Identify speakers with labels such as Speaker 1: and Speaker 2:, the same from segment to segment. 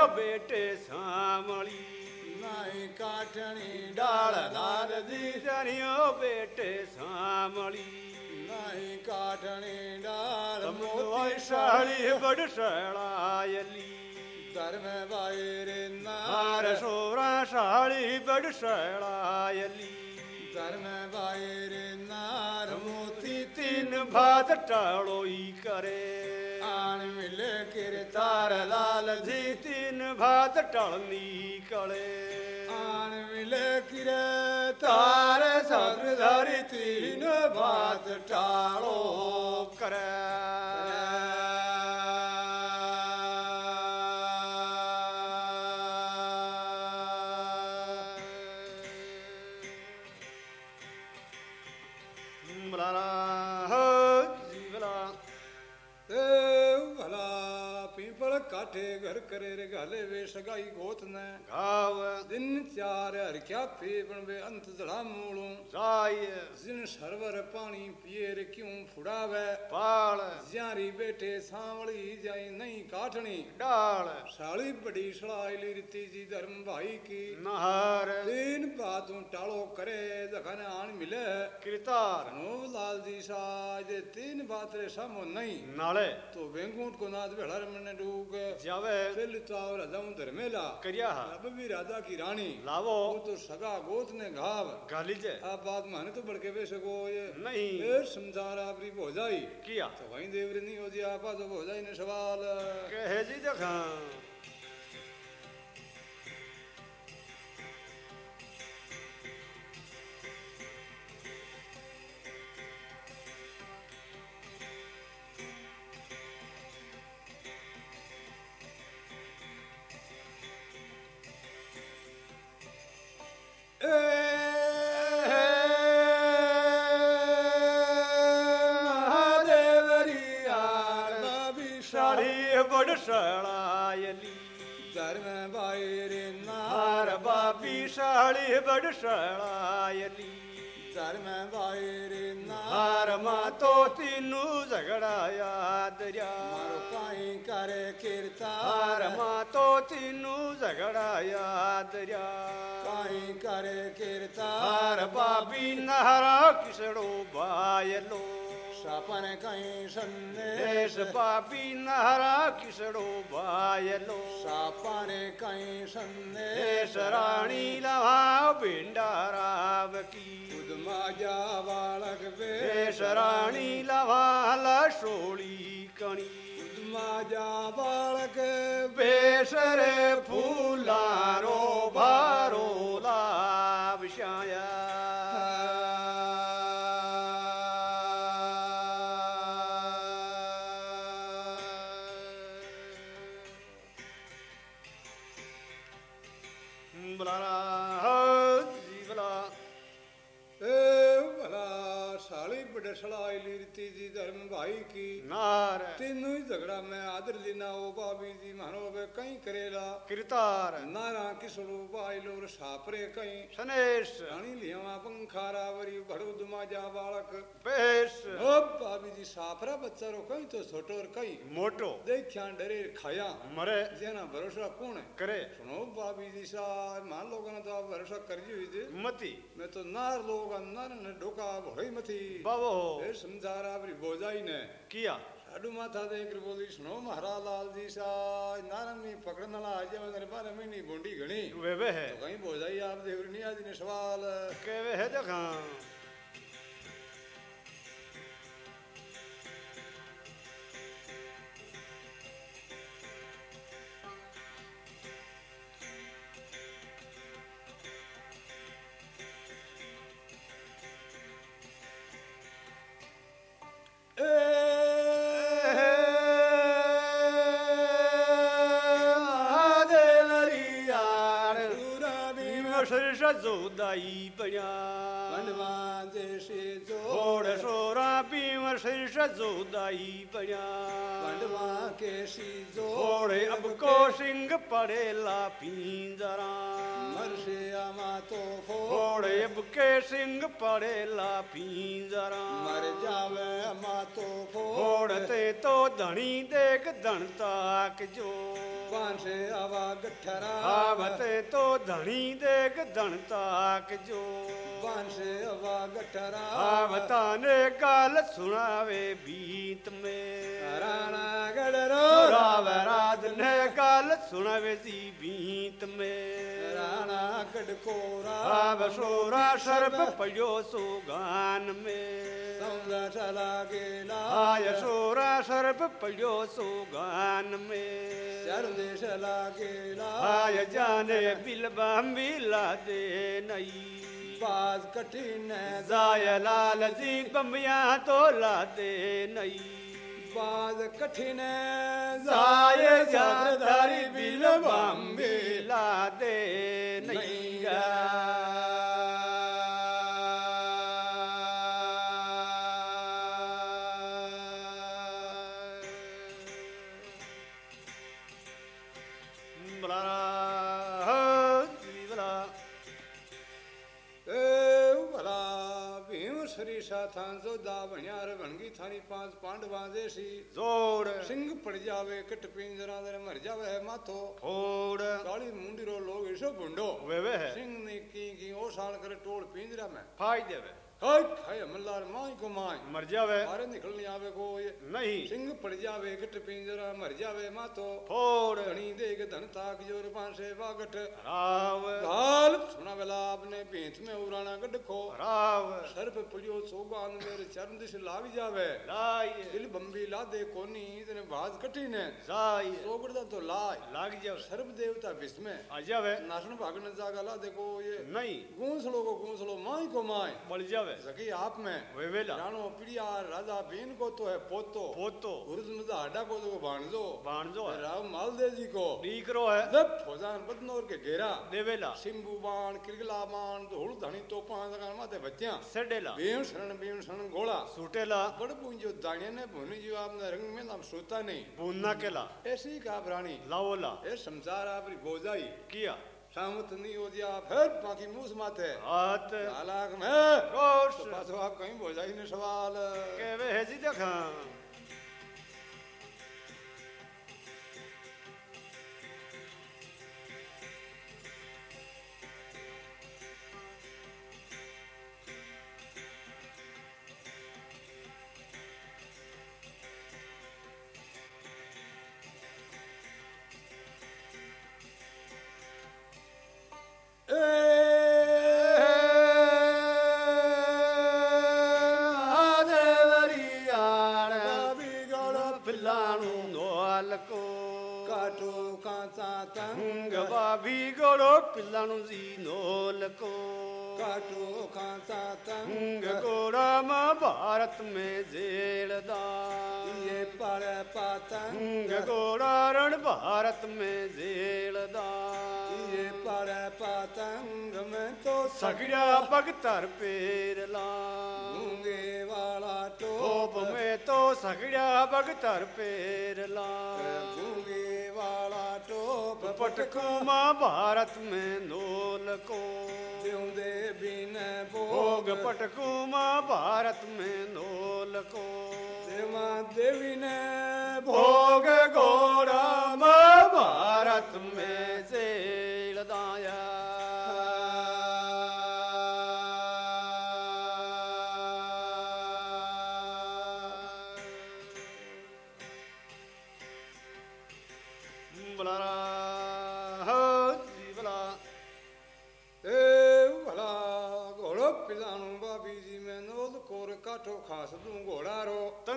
Speaker 1: भाजाली बेटे सामली
Speaker 2: नाई काटनी
Speaker 1: डाल
Speaker 2: डाल
Speaker 1: लाल
Speaker 2: लाल
Speaker 1: दी
Speaker 2: जी
Speaker 1: जनियो बेटे सामली
Speaker 2: नाई काटनी डाल
Speaker 1: मोती
Speaker 2: मोती
Speaker 1: साड़ी बड़ सड़ायली
Speaker 2: धर्म बायर
Speaker 1: हार
Speaker 2: नार
Speaker 1: सोरा साड़ी बड़
Speaker 2: आन मिले किर
Speaker 1: तार लाल जी तीन भात टलनी कले
Speaker 2: आन मिले किरे
Speaker 1: तार सगधारी तीन भात टालो करे
Speaker 2: गाले वे सगाई गोत ने
Speaker 1: घाव
Speaker 2: दिन चार हरख्या फेपण वे अंत जड़ा मूलों
Speaker 1: जाय
Speaker 2: जिन सरवर पानी पिए रे क्यों फुड़ावे
Speaker 1: पाळ
Speaker 2: ज्यारी बेटे सांवली जाई नहीं काटनी
Speaker 1: डाळ
Speaker 2: साली बड़ी सड़ाई रीति जी धर्म भाई की
Speaker 1: नहार
Speaker 2: तीन बातों टालो करे जखन आन मिले
Speaker 1: कृतार
Speaker 2: कनो लाल जी साज तीन बात रे सामो नहीं
Speaker 1: नाळे
Speaker 2: तो वेंकुट को नाथ भेड़र मन डूक
Speaker 1: जावे
Speaker 2: फिर तो राजा धर्मेला
Speaker 1: करिया हा
Speaker 2: अब भी राजा की रानी
Speaker 1: लावो
Speaker 2: वो तो सगा गोत ने घाव
Speaker 1: गालीजे
Speaker 2: आप बात माने तो बड़के वे सको ये
Speaker 1: नहीं
Speaker 2: फिर संसार आपरी भोजाई
Speaker 1: किया
Speaker 2: तो वहीं देवरी नहीं हो जी आपा तो भोजाई ने सवाल
Speaker 1: कहे जी देखा साड़ी बड़ सड़ायली
Speaker 2: धर्म बायर
Speaker 1: हार
Speaker 2: नार
Speaker 1: बापी साड़ी बड़ सड़ायली
Speaker 2: धर्म बायर
Speaker 1: हार
Speaker 2: नार
Speaker 1: माँ तो तीनू झगड़ाया दरिया
Speaker 2: मारो काई करे कीर्ता
Speaker 1: हार माँ तो तीनू झगड़ाया दरिया
Speaker 2: काई करे कीर्ता
Speaker 1: हार बापी नहरा किसड़ो बायलो
Speaker 2: सपन कहीं
Speaker 1: देश
Speaker 2: संदेश
Speaker 1: पापी नहरा किसड़ो बायलो
Speaker 2: सपन कहीं
Speaker 1: देश
Speaker 2: संदेश
Speaker 1: रानी लवा भिंडाराव की
Speaker 2: खुद माजा बालक
Speaker 1: देश
Speaker 2: वेश
Speaker 1: रानी लवा लसोली कणी
Speaker 2: खुद माजा बालक
Speaker 1: बेस रे
Speaker 2: ही में आदर लेना ओ बाबी जी मानो वे कहीं करेला
Speaker 1: कृतार
Speaker 2: नारा किसरो बाई लोर सापरे कहीं
Speaker 1: सनेश
Speaker 2: रानी लिया पंखारा वरी भड़ो दुमाजा बालक
Speaker 1: बेस
Speaker 2: ओ बाबी जी सापरा बच्चा रो कहीं तो छोटो और कहीं
Speaker 1: मोटो
Speaker 2: देखिया डरे खाया
Speaker 1: मरे
Speaker 2: जेना भरोसा कौन है
Speaker 1: करे
Speaker 2: सुनो बाबी जी सा मान लोगों ने तो भरोसा कर जी हुई
Speaker 1: मती
Speaker 2: मैं तो नार लोग नार ने डोका भोई मथी
Speaker 1: बाबो
Speaker 2: ए समझारा आपरी बोजाई ने
Speaker 1: किया
Speaker 2: साडू माथा देख रे बोली सुनो महाराज लाल जी सा नारन में पकड़ने वाला आज मेरे बारे में नहीं बोंडी घणी
Speaker 1: वे वे है
Speaker 2: तो कहीं बोजाई आप देवरी नहीं आज ने सवाल
Speaker 1: जोदाई बया
Speaker 2: वंडवा केसी
Speaker 1: जोड़े अब को सिंह
Speaker 2: पड़े ला पिंजरा मरसिया
Speaker 1: तो घोड़ेब के सिंह पड़ेला पिंजरा
Speaker 2: मर जावे मातो को
Speaker 1: घोड़ते तो, तो धनी देख धनताक जो।
Speaker 2: बांसे आवा गठरा।
Speaker 1: आवते तो धनी देख धनताक जो।
Speaker 2: पांसे आवा गठरा।
Speaker 1: आवता ने गाल सुनावे बीत में।
Speaker 2: राणा गढ़रो
Speaker 1: राव राज ने गल सुनावे जी बीत में।
Speaker 2: राणा गढ़
Speaker 1: को अब सोरा सर्प पयो सुगान में।
Speaker 2: चला गेला।
Speaker 1: आय सोरा सर्प पयो सुगान में।
Speaker 2: सर्वे चला गेला।
Speaker 1: आय जाने बिलबा मिला दे नई।
Speaker 2: बाज कठिन
Speaker 1: जाय लाल जी बमिया तो ला दे नई।
Speaker 2: बाज कठिन
Speaker 1: जाय जाधरी बिलबा मिला दे
Speaker 2: नहीं Yeah. पास पाँच पांडवा सी।
Speaker 1: जोड़।
Speaker 2: सिंह पड़ जावे कट पिंजरा दे मर जावे है माथो।
Speaker 1: फोड़।
Speaker 2: काली मुंडी रो लोग इसो बुंडो
Speaker 1: वे वे है।
Speaker 2: सिंह ने की की ओ साल करे टोल पिंजरा में।
Speaker 1: फाई देवे।
Speaker 2: हाय हाय मल्लार माई को माई।
Speaker 1: मर जावे।
Speaker 2: मारे निकल नहीं आवे को ये।
Speaker 1: नहीं।
Speaker 2: सिंह पड़ जावे गट पिंजरा मर जावे मातो
Speaker 1: फोड़।
Speaker 2: घणी देख धन ताक ज़ोर पांसे वागट।
Speaker 1: राव।
Speaker 2: गाल सुना वेला आपने पीठ में उराना गड खो।
Speaker 1: राव।
Speaker 2: सर्प पुलियो सोगान मेरे चरण दिश लाग जावे।
Speaker 1: लाए।
Speaker 2: दिल बम्बी ला दे कोनी इतने बाज कठी ने।
Speaker 1: जाए
Speaker 2: सोगड़दा तो लाय
Speaker 1: लाग जावे।
Speaker 2: सर्प देवता विष में
Speaker 1: आ जावे।
Speaker 2: नाशन भागने जागा ला देखो ये।
Speaker 1: नहीं।
Speaker 2: गूंसलो को गूंसलो माई को माय
Speaker 1: बढ़ जावे।
Speaker 2: सकी आप में।
Speaker 1: वे वेला।
Speaker 2: राणो पिड़िया राजा बीन को तो है पोतो।
Speaker 1: पोतो।
Speaker 2: गुरुज मज़ा हड्डा को तो भाणजो
Speaker 1: बाणजो है।
Speaker 2: राव मालदेव जी को।
Speaker 1: डीकरो है।
Speaker 2: जब फौजान बदनौर के घेरा।
Speaker 1: देवेला
Speaker 2: सिंबू बाण किरगला बाण धूल धनी तोपा जगन माते बच्चियाँ
Speaker 1: सड़ेला।
Speaker 2: भीम शरण भीम शरण गोला
Speaker 1: सूटेला।
Speaker 2: बड़ जो दाणिया ने भुन जो आपने रंग में नाम सोता नहीं।
Speaker 1: बूंदना केला।
Speaker 2: ऐसी का प्राणी।
Speaker 1: लाओला।
Speaker 2: ए संसार आपरी गोजाई।
Speaker 1: किया।
Speaker 2: सामत नहीं हो दिया फिर बाकी मूस माथे
Speaker 1: हाथ।
Speaker 2: हालाक में
Speaker 1: रोश।
Speaker 2: तो आप कहीं बोझाई ने सवाल।
Speaker 1: के वे है जी देखा goro
Speaker 2: pilanu zino lako
Speaker 1: kato kansa tang gora ma
Speaker 2: bharat me zelda
Speaker 1: ye par patang gora ran bharat
Speaker 2: me zelda ye par patang
Speaker 1: me to sagya
Speaker 2: bhagtar perla
Speaker 1: gunge
Speaker 2: wala
Speaker 1: to me to sagya bhagtar
Speaker 2: perla gunge टोप
Speaker 1: पटकुमा भारत में known
Speaker 2: को। दे
Speaker 1: बिन
Speaker 2: भोग
Speaker 1: पटकुमा भारत में known को।
Speaker 2: देवा देवी ने भोग गोरा भारत में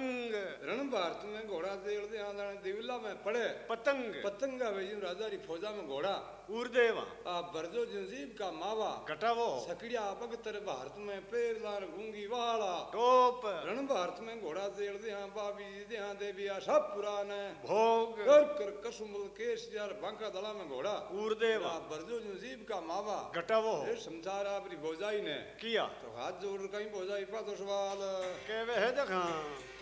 Speaker 1: पतंग।
Speaker 2: रण भारत में घोड़ा देवते आंदाने देवला में पड़े।
Speaker 1: पतंग।
Speaker 2: पतंगा भेजी राजा री फौजा में घोड़ा।
Speaker 1: उर्देवा।
Speaker 2: आ बरजो जनजीब का मावा।
Speaker 1: घटावो
Speaker 2: सकड़िया आपक तर भारत में पेर लार गूँगी वाला।
Speaker 1: टोप।
Speaker 2: रण भारत में घोड़ा देवते हाँ बाबी दे हाँ देवी आ सब पुराने।
Speaker 1: भोग।
Speaker 2: कर कर केस यार बांका दला में घोड़ा। उर्देवा। का मावा।
Speaker 1: घटावो
Speaker 2: ये समझा रहा ने।
Speaker 1: किया?
Speaker 2: तो हाथ जोड़ कहीं भौजाई पा तो सवाल
Speaker 1: कहवे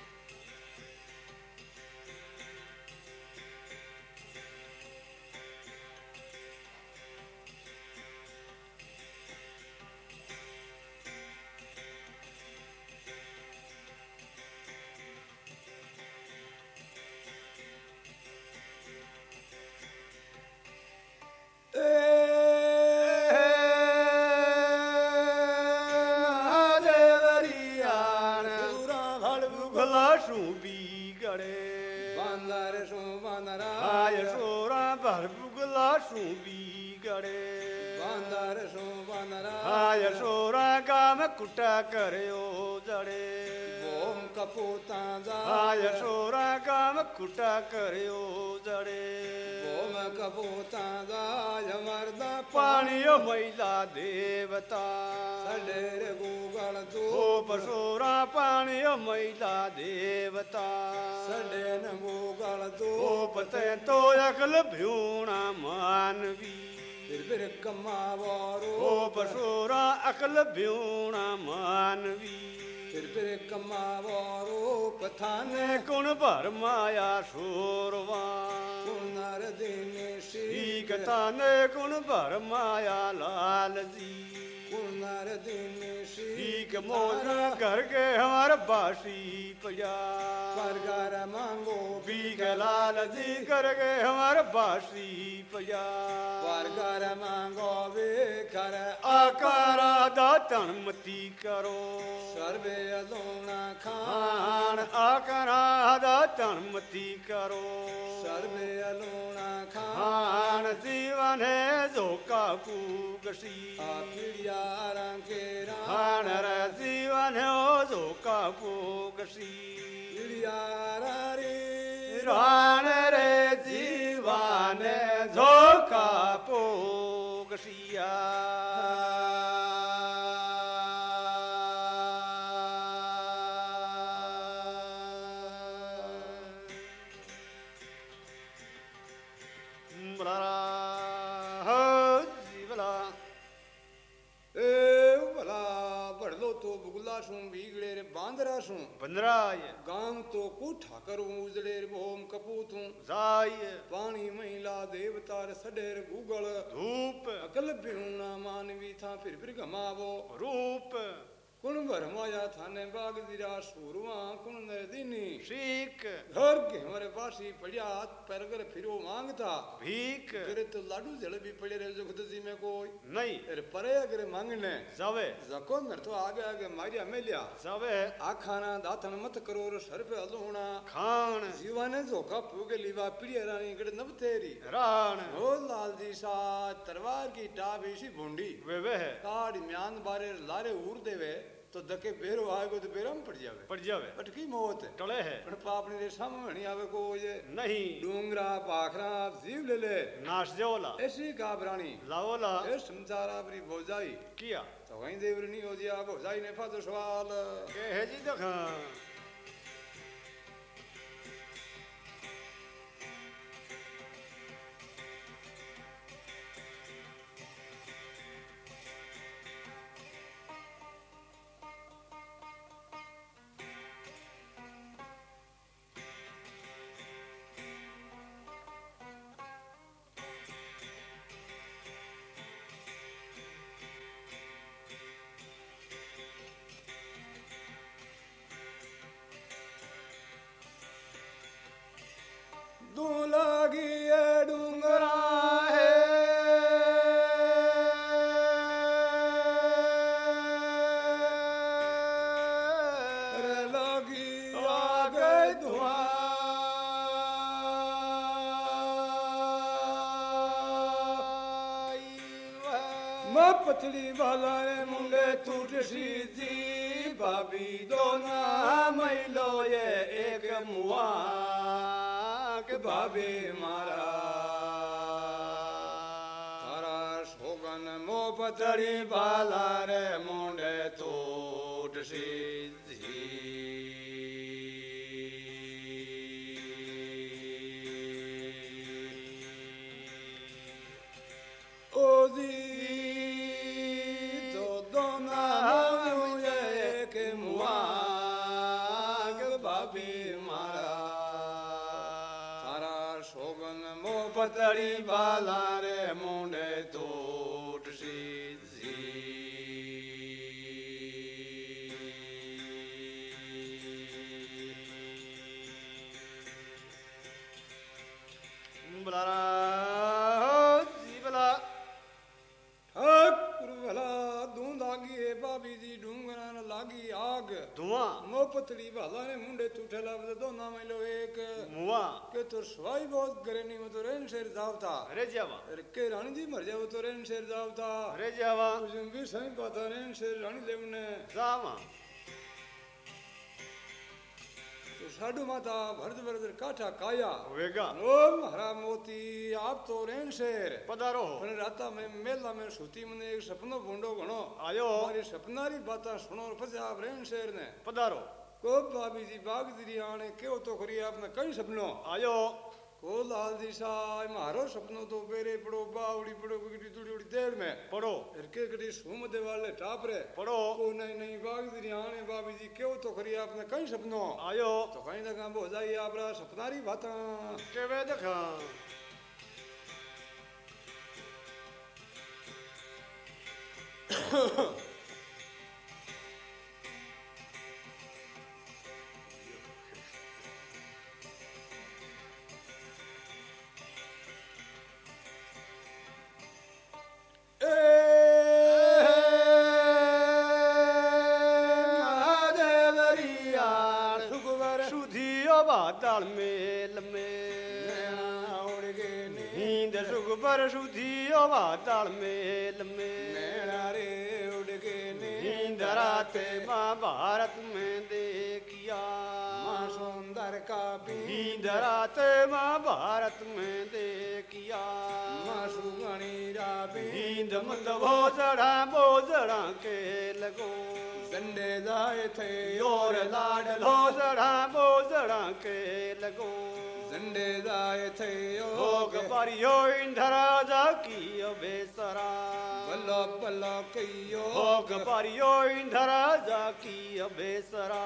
Speaker 1: महिला देवता।
Speaker 2: सडेर गूगल
Speaker 1: दो पशुरा पाणी महिला देवता।
Speaker 2: सडेन गूगल
Speaker 1: दो पते तो अकल भ्यूणा मानवी।
Speaker 2: फिर फिर
Speaker 1: कमावारो। पशुरा अकल भ्यूणा मानवी।
Speaker 2: फिर फिर
Speaker 1: कमावो रूप थाने।
Speaker 2: कौन भर
Speaker 1: माया
Speaker 2: सुरवार
Speaker 1: ने कौन भर माया लाल जी।
Speaker 2: कुनर दिने
Speaker 1: शीख मोरा करके हमार बासी पजा
Speaker 2: पर कर मांगो
Speaker 1: भीख लाल जी करके हमार बासी पजा
Speaker 2: पर कर मांगो वे कर
Speaker 1: आकारा दातन मती करो।
Speaker 2: सर्वे अलोना खान।
Speaker 1: खान आकारा दातन मती करो।
Speaker 2: सर्वे अलोना खान।
Speaker 1: जीवन है जोका कुगसी
Speaker 2: आ पीड़िया रंगेरा
Speaker 1: खान रे जीवन है जोका कुगसी बंदराय
Speaker 2: गाँव तो को ठाकर उजलेर भोम कपूतू
Speaker 1: जाय।
Speaker 2: पानी महिला देवतार सडेर गुगल
Speaker 1: धूप।
Speaker 2: अकल बिहुना मानवी था फिर फिर घमावो।
Speaker 1: रूप।
Speaker 2: कुण भरमाया थाने बाग दिरा सूरमा कुण नरदिनी
Speaker 1: ठीक
Speaker 2: घर के हमारे पास ही पड़िया हाथ पैर पैरगर फिरो माँगता।
Speaker 1: भीक
Speaker 2: तेरे तो लाडू जड़ भी पड़े रहे जुगत जी में कोई।
Speaker 1: नहीं।
Speaker 2: अरे परे अगर मांगने।
Speaker 1: जावे।
Speaker 2: जको मेरे तो आगे आगे मारिया मेलिया।
Speaker 1: जावे।
Speaker 2: आ खाना दातन मत करो रे सर पे अलोना
Speaker 1: खान
Speaker 2: जीवाने झोका पूगे लीवा पीड़िया रानी गड़ नब तेरी।
Speaker 1: रान
Speaker 2: ओ लाल जी सा तरवार की टाबी सी भूंडी।
Speaker 1: वे वे
Speaker 2: काड़ म्यान बारे लारे उड़ देवे। तो दके बेरो आएगो तो बेरम पड़ जावे।
Speaker 1: पड़ जावे।
Speaker 2: अटकी मौत है?
Speaker 1: टले है।
Speaker 2: पर पाप ने सामने नहीं आवे को ये।
Speaker 1: नहीं।
Speaker 2: डूंगरा पाखरा जीव ले ले।
Speaker 1: नाश जोला
Speaker 2: ऐसी घाबरानी
Speaker 1: लावला
Speaker 2: ए संसार आपरी भोजाई।
Speaker 1: किया?
Speaker 2: तो वहीं देवरी नहीं हो जिया भोजाई ने फादो सवाल।
Speaker 1: के
Speaker 2: मैं पतली वाला रे मुंडे टूट सी जी भाभी दोना लो ये एक मुआ के भाभी मारा बाला रे मुंडे पतली वाला रे मोपतली भाला ने मुंडे तूठेला दो नाम लो एक।
Speaker 3: मुवा
Speaker 2: के तुर सवाई बहुत गरे नहीं तो रेन शेर जावता।
Speaker 3: अरे जावा।
Speaker 2: अरे के रानी जी मर जाओ तो रेन शेर
Speaker 3: जावता। अरे
Speaker 2: जावा। तुझे भी सही पता रेन शेर रानी
Speaker 3: देवने
Speaker 2: जावा। સાડુ માતા ભરત ભરત કાઠા કાયા.
Speaker 3: વેગા.
Speaker 2: ઓમ હરા મોતી આપ તો રેન શેર.
Speaker 3: પધારો.
Speaker 2: અને રાતા મેં મેલા મેં સુતી મને એક સપનો ભૂંડો ઘણો.
Speaker 3: આયો.
Speaker 2: મારી સપનારી બાતા સુણો પછી આપ રેણ શેર ને
Speaker 3: પધારો.
Speaker 2: કો બાબીજી બાગદરી આણે કેવો તો ખરી આપને કઈ સપનો?
Speaker 3: આયો.
Speaker 2: કો લાલ દિશા મારો સપનો તો બેરે પડો બાવડી પડો કીડી તુડી ઉડી તેડ મે.
Speaker 3: પડો.
Speaker 2: એરકે કડી સુમ દેવાલે ટાપરે
Speaker 3: પડો.
Speaker 2: કો નહીં નહીં બાગદરી આણે બાબીજી કેવો તો કરી આપને કઈ સપનો?
Speaker 3: આયો.
Speaker 2: તો કઈ ના કામ બોજાઈ આપરા સપનારી બાતા
Speaker 3: કેવે દેખા મહાદેવરિયાળ कर सुधियो बादल मेल
Speaker 2: में नैना उड़ के
Speaker 3: नींदरा माँ भारत में देखिया।
Speaker 2: सुंदर का नींदरा
Speaker 3: ते माँ भारत में देखिया।
Speaker 2: माँ सुगणी रा
Speaker 3: नींद मत के लगो। डंडे जाए
Speaker 2: थे और लाड
Speaker 3: बोझड़ा बोझड़ा के लगो। झंडे
Speaker 2: जाए थे योग
Speaker 3: परियो इंधरा जा की बेसरा।
Speaker 2: बल्लो बल्लो कहियो
Speaker 3: योग परियो इंधरा जा की
Speaker 2: बेसरा।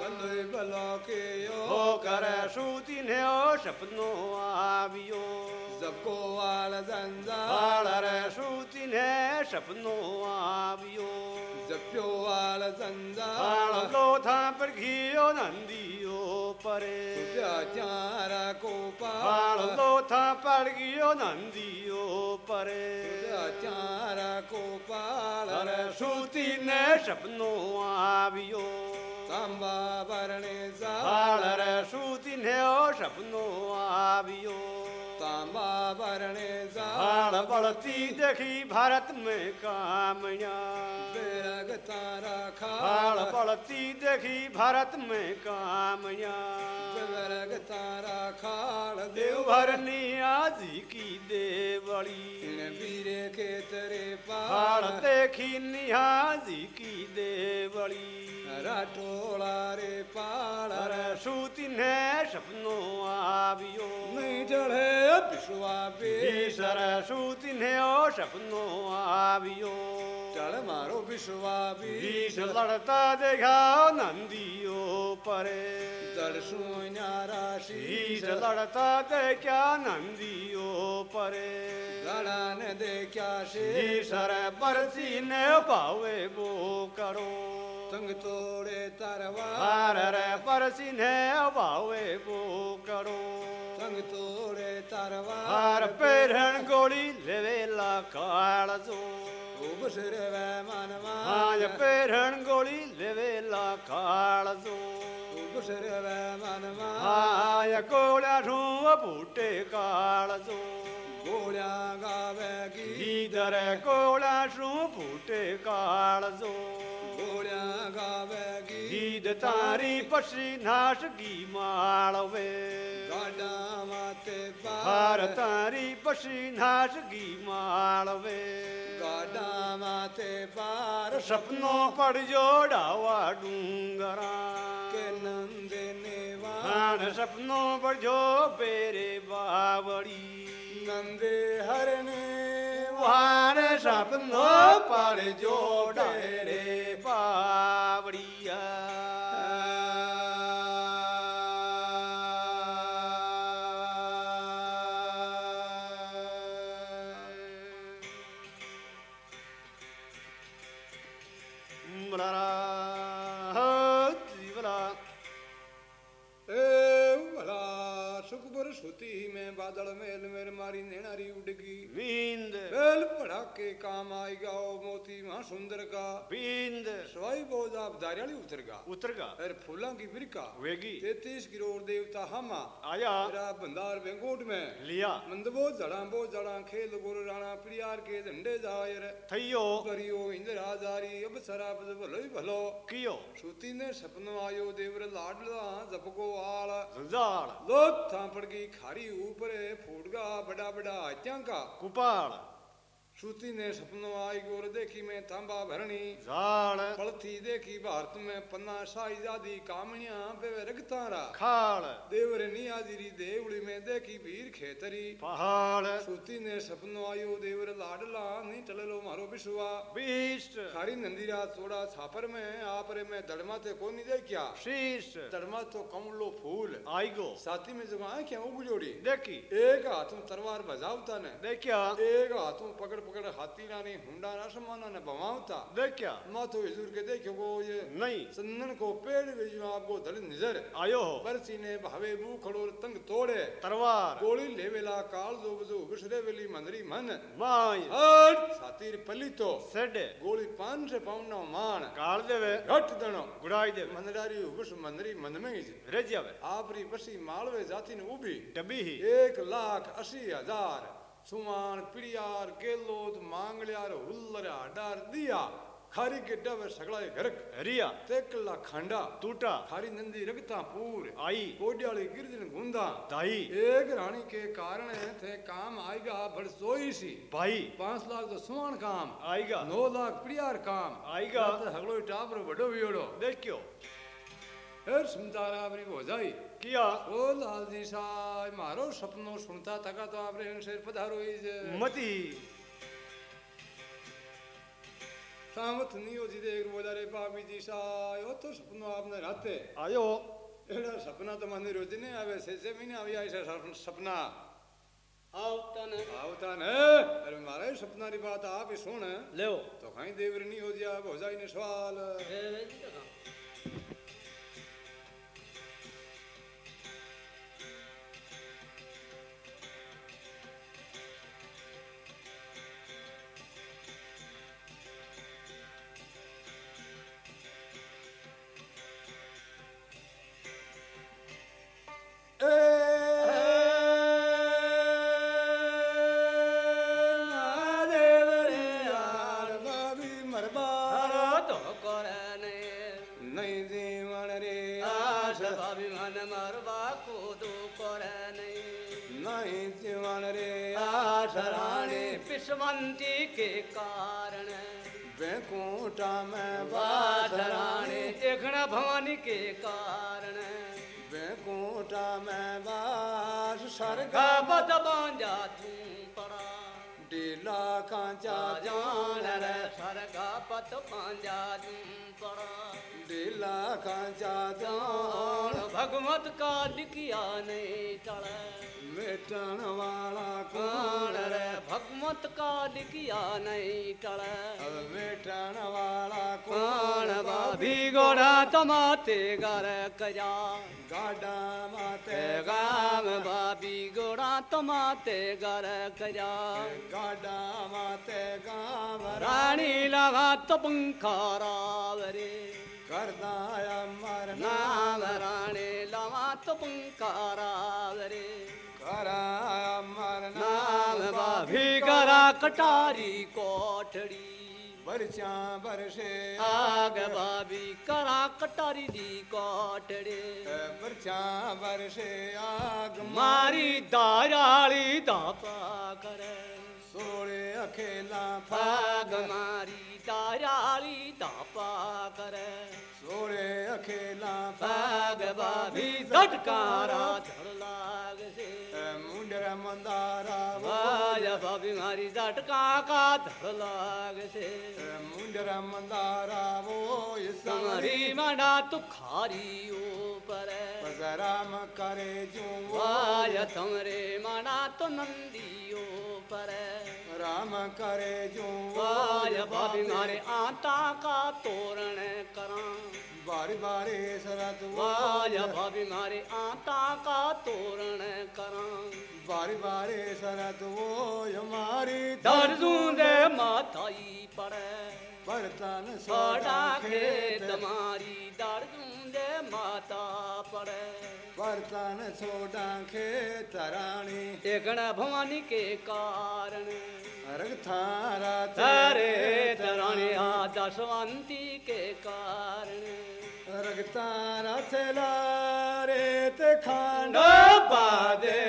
Speaker 2: बलो बल्लो
Speaker 3: कहियो हो करे शूति ने
Speaker 2: ओ सपनो आवियो।
Speaker 3: जको वाल जंजाल। रे शूति ने
Speaker 2: सपनो आवियो।
Speaker 3: pioala zanzara Algota perghio nandio pare
Speaker 2: Piacciara copa
Speaker 3: Algota perghio nandio pare
Speaker 2: Piacciara copa
Speaker 3: Sutine
Speaker 2: shapno
Speaker 3: Samba barne sa Alare
Speaker 2: sutine o
Speaker 3: वरणे
Speaker 2: जान
Speaker 3: बढ़ती देखी भारत में कामया।
Speaker 2: बेरग
Speaker 3: तारा
Speaker 2: खाण
Speaker 3: बढ़ती देखी भारत में कामया।
Speaker 2: बेरग तारा खाल
Speaker 3: देवभरनी आज की देवड़ी
Speaker 2: वीर के
Speaker 3: तेरे
Speaker 2: पार।
Speaker 3: देखी निहाजी की देवड़ी टोलारे पाड़ सूतिने सपनो
Speaker 2: आवियो नहीं चढ़े पिशुआ
Speaker 3: पे सरसूतिने ओ सपनो आवियो
Speaker 2: चढ़ मारो पिशुआ
Speaker 3: बीस
Speaker 2: लड़ता
Speaker 3: देखा नंदियो परे। दर्शुनारा
Speaker 2: शीस लड़ता
Speaker 3: देखा नंदियो परे। गड़ा ने
Speaker 2: देखा शीस पर
Speaker 3: सीने पावे वो करो। संग
Speaker 2: तोड़े तरवार। रे
Speaker 3: पर सिन्हे भावे वो करो। संग
Speaker 2: तोड़े तरवार पेरण
Speaker 3: गोली लेवे ला काड़ जो।
Speaker 2: उबसरे वे मनवा।
Speaker 3: आज पेरण गोली लेवे ला
Speaker 2: काड़ जो। उबसरे
Speaker 3: वे मनवा। आय गोला ढू
Speaker 2: बूटे काड़ जो।
Speaker 3: गोळ्या गावे गीत। रे गोळा
Speaker 2: शू फुटे
Speaker 3: काल जो। गावेगी गीत। तारी
Speaker 2: पशी नाशगी
Speaker 3: मालवे
Speaker 2: गाडा
Speaker 3: माते पार। तारी पशी
Speaker 2: नाशगी मालवे गाडा
Speaker 3: माते पार। सपनों पड़
Speaker 2: जोड़ावा डूंगरा।
Speaker 3: के
Speaker 2: नंदने
Speaker 3: वाण सपनों पड़ जो
Speaker 2: बेरे बावड़ी।
Speaker 3: नंदे हरने ਸੁਹਾਣ ਸ਼ਬਦ ਨੋ
Speaker 2: ਪੜ ਜੋੜੇ ਪਾਵੜੀਆ। सुती में बादल मेल मेर मारी नेणारी उड़गी।
Speaker 3: बींद।
Speaker 2: बेल पड़ा के काम आएगा ओ मोती माँ सुंदर का।
Speaker 3: बींद।
Speaker 2: सवाई बोझ आप दारियाली उतरगा।
Speaker 3: उतरगा।
Speaker 2: फिर फूला की फिरका
Speaker 3: वेगी।
Speaker 2: तेतीस करोड़ देवता हम।
Speaker 3: आया।
Speaker 2: तेरा भंडार बेंगोट में।
Speaker 3: लिया।
Speaker 2: मंद बो जड़ा बो जड़ा खेल गुरु राणा प्रियार के झंडे जायर।
Speaker 3: थैयो।
Speaker 2: करियो इंद्र आजारी अब शराब भलो ही भलो।
Speaker 3: कियो।
Speaker 2: सुती ने सपनो आयो देवर लाडला जपको आल
Speaker 3: जाल
Speaker 2: लो थापड़ की खारी ऊपर फोड़गा बड़ा बड़ा आत्या का।
Speaker 3: कुपाड़।
Speaker 2: श्रुति ने सपनों आई गोर देखी मैं तांबा भरणी।
Speaker 3: झाड़।
Speaker 2: पड़थी देखी भारत में पन्ना शाही जादी कामणिया बेवे रगतारा
Speaker 3: खाड़।
Speaker 2: देवर नी आजीरी देवड़ी में देखी भीर खेतरी।
Speaker 3: पहाड़।
Speaker 2: श्रुति ने सपनों आयो देवर लाडला नहीं चले लो मारो बिशुआ
Speaker 3: बीस्ट
Speaker 2: खारी नंदीरा थोड़ा छापर में आप रे मैं दड़मा को कोनी देखिया।
Speaker 3: शीश।
Speaker 2: दड़मा तो कमलो फूल।
Speaker 3: आई गो।
Speaker 2: साथी में जगह क्या उगजोड़ी?
Speaker 3: देखी।
Speaker 2: एक हाथ में तलवार बजावता ने।
Speaker 3: देखिया।
Speaker 2: एक हाथ पकड़ पकड़ हाथी रानी हुंडा आसमाना ने बवावता
Speaker 3: देखिया।
Speaker 2: माथो हिजूर के देखो को ये
Speaker 3: नहीं।
Speaker 2: चंदन को पेड़ में आपको धड़ नज़र।
Speaker 3: आयो हो।
Speaker 2: बरसी ने भावे बू खड़ो तंग तोड़े।
Speaker 3: तरवार
Speaker 2: गोली लेवेला काल जो बजो बिसरे वेली मंदरी मन।
Speaker 3: माय
Speaker 2: हट सातीर पली तो।
Speaker 3: सेडे।
Speaker 2: गोली पान से पाउंडा मान।
Speaker 3: काल देवे।
Speaker 2: घट दणो।
Speaker 3: गुड़ाई देवे।
Speaker 2: मंदरारी उगस मंदरी मन में ही।
Speaker 3: रेजी आवे
Speaker 2: आपरी बसी मालवे जाति ने उभी।
Speaker 3: डबी ही।
Speaker 2: एक लाख अस्सी हज़ार। सुमान पिड़ियार केलोत मांगलियार हुल्लर अडार दिया खारी के डब सगड़ा घरक
Speaker 3: हरिया
Speaker 2: तेकला खांडा
Speaker 3: टूटा
Speaker 2: खारी नंदी रगता पूर
Speaker 3: आई
Speaker 2: कोडियाली गिरजन गुंदा
Speaker 3: दाई
Speaker 2: एक रानी के कारण थे काम आएगा बड़ सोई सी
Speaker 3: भाई
Speaker 2: पाँच लाख तो सुमान काम
Speaker 3: आएगा
Speaker 2: नौ लाख पिड़ियार काम
Speaker 3: आएगा।
Speaker 2: रात हगलो टाबर बड़ो वियोड़ो
Speaker 3: देखियो
Speaker 2: फिर सुनतारा आपरी हो जाई
Speaker 3: किया।
Speaker 2: ओ लाल जी साहब मारो सपनो सुनता तका तो आपरे शेर पधारो ही जे।
Speaker 3: मती।
Speaker 2: सामत नहीं हो जी देख बोला रे बाबी जी साहब ओ तो सपनो आपने राते।
Speaker 3: आयो।
Speaker 2: एड़ा सपना तो माने रोज नहीं आवे से से महीने आवी ऐसा सपना
Speaker 3: आवता ने
Speaker 2: आवता ने अरे मारे सपना री बात आप ही सुन।
Speaker 3: लेओ।
Speaker 2: तो कहीं देवर नहीं हो
Speaker 3: नहीं जीवन रे।
Speaker 2: स्वाभिमान मरवा को
Speaker 3: दो करे नहीं। नहीं जीवन
Speaker 2: रे। रानी
Speaker 3: पिशवंती के कारण। बैकुंठा में बास
Speaker 2: रानी देखना भवानी के
Speaker 3: कारण। बैकुंठा में बास
Speaker 2: स्वर्ग बद
Speaker 3: बांझा
Speaker 2: तू
Speaker 3: पड़ा। डीला कांचा जान रे।
Speaker 2: स्वर्ग पत
Speaker 3: पांझा
Speaker 2: तू
Speaker 3: पड़ा। ढीला खांचा जान भगवत
Speaker 2: का लिखिया
Speaker 3: नहीं
Speaker 2: टल।
Speaker 3: मिटन वाला कौन रे? भगवत का
Speaker 2: लिखिया नहीं टल।
Speaker 3: वाला कौन बाबी? गोड़ा तमाते गर
Speaker 2: कजा गाडा
Speaker 3: माते गाम बाबी गोड़ा तमाते गर कजा
Speaker 2: गाडा माते गाम
Speaker 3: रानी। लगा तो पंखा रावरी।
Speaker 2: કરદાય અમર
Speaker 3: નામ રાણે લવાત પંકારાવરે
Speaker 2: કરાય અમર
Speaker 3: કરા કટારી કોઠડી.
Speaker 1: વરસ્યા વરસે. આગ ભાભી કરા કટારી
Speaker 2: દી કોઠડે
Speaker 1: વરસ્યા વરસે આગ મારી દારાળી દાપા કરે. સોળે
Speaker 2: અખેલા ભાગ મારી દારાળી
Speaker 1: દાપા કરે. खेला भागवा भी
Speaker 2: झटकारा लाग से।
Speaker 1: मुंडरा मंदारा भाजपा बीमारी झटका का
Speaker 2: धड़ से। मुंडरा
Speaker 1: मंदारा वो समरी मंडा तू खारी ओ
Speaker 2: पर राम करे
Speaker 1: जो वाय तमरे माना तो नंदियो पर
Speaker 2: राम करे जो वाय भाभी
Speaker 1: मारे आता का तोरण
Speaker 2: करा।
Speaker 1: बारे
Speaker 2: बारे
Speaker 1: सरत
Speaker 2: माया
Speaker 1: भाभी मारे आता का तोरण
Speaker 2: करा। बारे बारे सरत
Speaker 1: वो हमारी दर्जू दे
Speaker 2: माथाई
Speaker 1: पड़े बर्तन सोडा के तमारी दर्जू
Speaker 2: दे माता पड़े बर्तन सोडा
Speaker 1: खेत तरानी एक भवानी के कारण।
Speaker 2: रगथारा तारे तरानी आ दसवंती के कारण। ਰਗਤਾਂ ਰਸ ਲਾਰੇ ਤੇ ਖਾਂਡਾ ਬਾਦੇ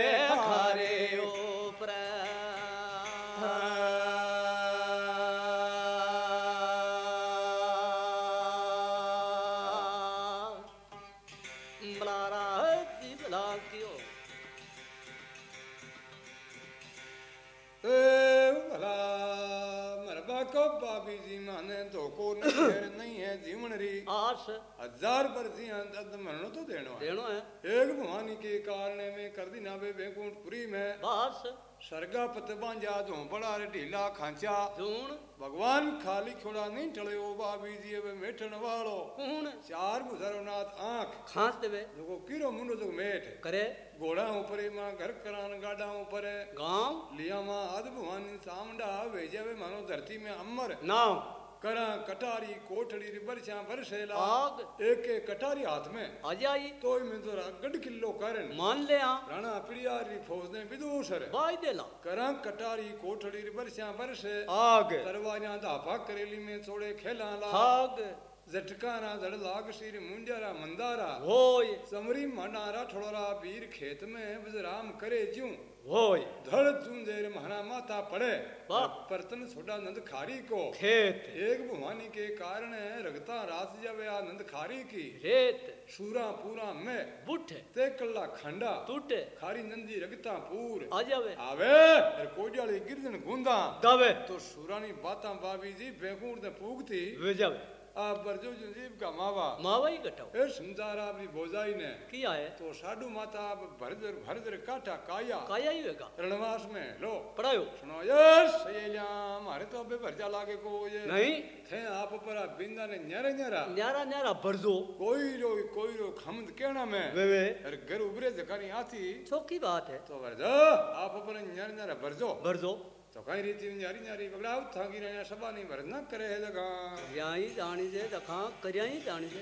Speaker 1: आस
Speaker 2: हज़ार बरसी अंत मरणो तो देनो है।
Speaker 1: देनो है।
Speaker 2: एक भवानी के कारण में कर दी नावे वैकुंठपुरी में।
Speaker 1: बस।
Speaker 2: सरगा पत बांजा धो बड़ा रे ढीला खांचा।
Speaker 1: जून
Speaker 2: भगवान खाली खोड़ा नहीं टले ओ बाबी जी वे मेठन वालो।
Speaker 1: कौन?
Speaker 2: चार गुजरो नाथ आँख।
Speaker 1: खांस देवे।
Speaker 2: लोगो किरो मुंडो जो मेठ।
Speaker 1: करे।
Speaker 2: घोड़ा ऊपर माँ घर करान गाड़ा ऊपर
Speaker 1: गाँव?
Speaker 2: लिया माँ आद भवानी सामड़ा भेजे वे मानो धरती में अमर।
Speaker 1: नाव।
Speaker 2: करा कटारी कोठड़ी रिबरछा बरसेला।
Speaker 1: आग।
Speaker 2: एक एक कटारी हाथ में।
Speaker 1: आ जाई।
Speaker 2: तो में तो गड किलो करन।
Speaker 1: मान ले आ
Speaker 2: राणा प्रिया री फौज ने बिदू
Speaker 1: सर। बाई देला।
Speaker 2: करा कटारी कोठड़ी रिबरछा बरसे।
Speaker 1: आग।
Speaker 2: तरवाजा धापा करेली में छोड़े खेला ला
Speaker 1: आग।
Speaker 2: झटकारा जड़ लाग सिर मुंडियारा मंदारा।
Speaker 1: होय।
Speaker 2: समरी मनारा ठोड़ा वीर खेत में बजराम करे ज्यूं।
Speaker 1: होय।
Speaker 2: धड़ चुंदेर महाना माता पड़े। परतन छोड़ा नंद खारी को।
Speaker 1: खेत।
Speaker 2: एक भवानी के कारण रगता रास जावे आनंद खारी की।
Speaker 1: रेत।
Speaker 2: सूरा पूरा में।
Speaker 1: बुठ।
Speaker 2: ते कल्ला खंडा।
Speaker 1: टूटे।
Speaker 2: खारी नंदी रगता पूर।
Speaker 1: आ
Speaker 2: जावे। आवे कोडियाली गिरजन गुंदा।
Speaker 1: दबे
Speaker 2: तो सूरानी बाता बाबी जी बेगूर ने पूगती।
Speaker 1: वे
Speaker 2: जावे। परजो जीव का मावा।
Speaker 1: मावा ही
Speaker 2: कटाओ। फिर समझार आपरी भोजाई ने।
Speaker 1: किया है
Speaker 2: तो साडू माता आप भरदर भरदर काटा काया।
Speaker 1: काया ही होगा
Speaker 2: रणवास में लो।
Speaker 1: पढ़ायो।
Speaker 2: सुनो यस सहेलियाँ हमारे तो अबे भरजा लागे को ये।
Speaker 1: नहीं।
Speaker 2: थे आप पर बिंदा ने न्यारा न्यारा।
Speaker 1: न्यारा न्यारा भरजो।
Speaker 2: कोई रो कोई रो हमद कहना में।
Speaker 1: वे वे।
Speaker 2: अरे घर उबरे जकारी आती।
Speaker 1: चौकी बात है।
Speaker 2: तो भरजो आप पर न्यारा न्यारा भरजो।
Speaker 1: भरजो।
Speaker 2: કઈ રીતે ન્યારી ન્યારી બગડા આવું થાંગી રહ્યા સબાની મરજ ના કરે હે લગા
Speaker 1: વ્યાહી જાણી છે, દખા કર્યા જાણી છે.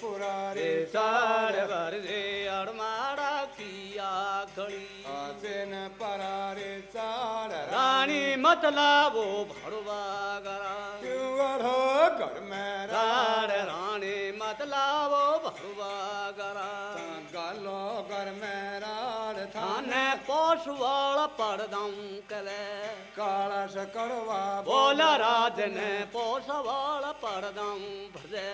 Speaker 1: ಪುರಾರಿ
Speaker 2: ಸಾರ ಬರ್ದೆ ಅಡಮಾಡ
Speaker 1: ಕಿಯಾ ಕಳಿ ಆಸೆನ ಪರಾರೆ
Speaker 2: ಸಾರ ರಾಣಿ ಮತಲಾವೋ
Speaker 1: ಭಡುವಾಗರ ತಿರುವರ ಗಡ್ಮ ರಾಡ ರಾಣಿ
Speaker 2: ಮತಲಾವೋ ಭಡುವಾಗರ ಗಲೋ ಗರ್ಮೆ
Speaker 1: ने पोष वाला पड़दम करे
Speaker 2: काला। सकड़वा
Speaker 1: बोला राज ने पोष वाला पड़दम भजे।